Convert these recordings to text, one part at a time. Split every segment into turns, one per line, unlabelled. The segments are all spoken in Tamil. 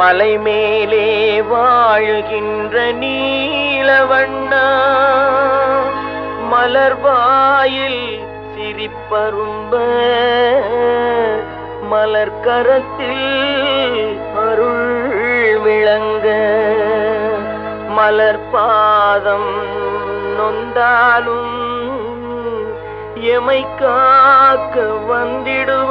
மலை மேலே வாழுகின்ற நீலவண்ணா மலர்வாயில் சிரிப்பரும்ப மலர் கரத்தில் அருள் விளங்க மலர் பாதம் நொந்தாலும் எமை காக்க வந்திடுவ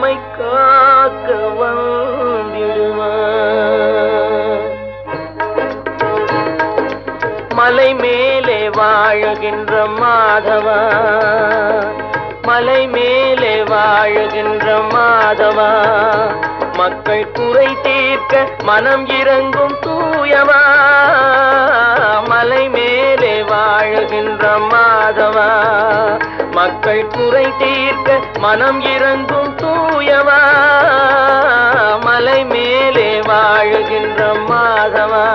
நம்மை காக்க வந்திடுவாய் மலை மேலே வாழுகின்ற மாதவா மலை மேலே வாழுகின்ற மாதவா மக்கள் குறை தீர்க்க மனம் இறங்கும் தூயவா. மலை மேலே வாழுகின்ற மாதவா மக்கள் குறை தீர்க்க மனம் இறங்கும் தூயவா? மலை மேலே வாழுகின்ற மாதவா?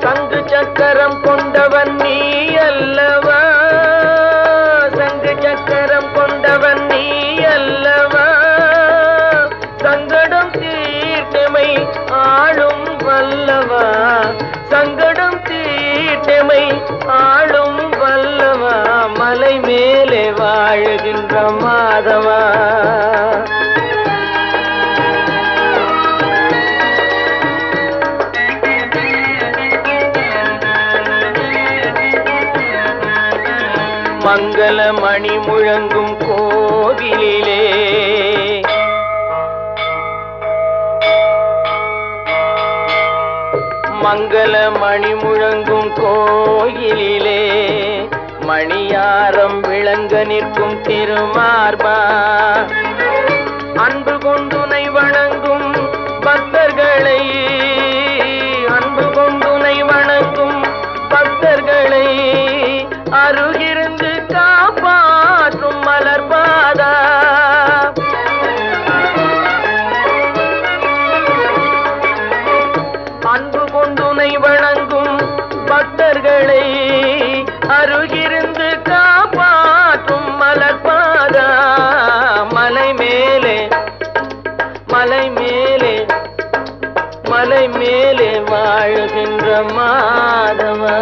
சங்கு சக்கரம் கொண்டவன் நீ அல்ல ஆளும் வல்லவா? சங்கடம் தீட்டமை ஆளும் வல்லவா? மலை மேலே வாழுகின்ற மாதவா? மங்கள மணி முழங்கும் கோவிலிலே மங்கள மணி முழங்கும் கோயிலிலே மணியாரம் விளங்க நிற்கும் திருமார்பா. அன்பு கொண்டுனை வணங்கும் பக்தர்களை அன்பு கொண்டுனை வணங்கும் பக்தர்களை அருகிருந்து மலை மேலே வாழுகின்ற மாதவா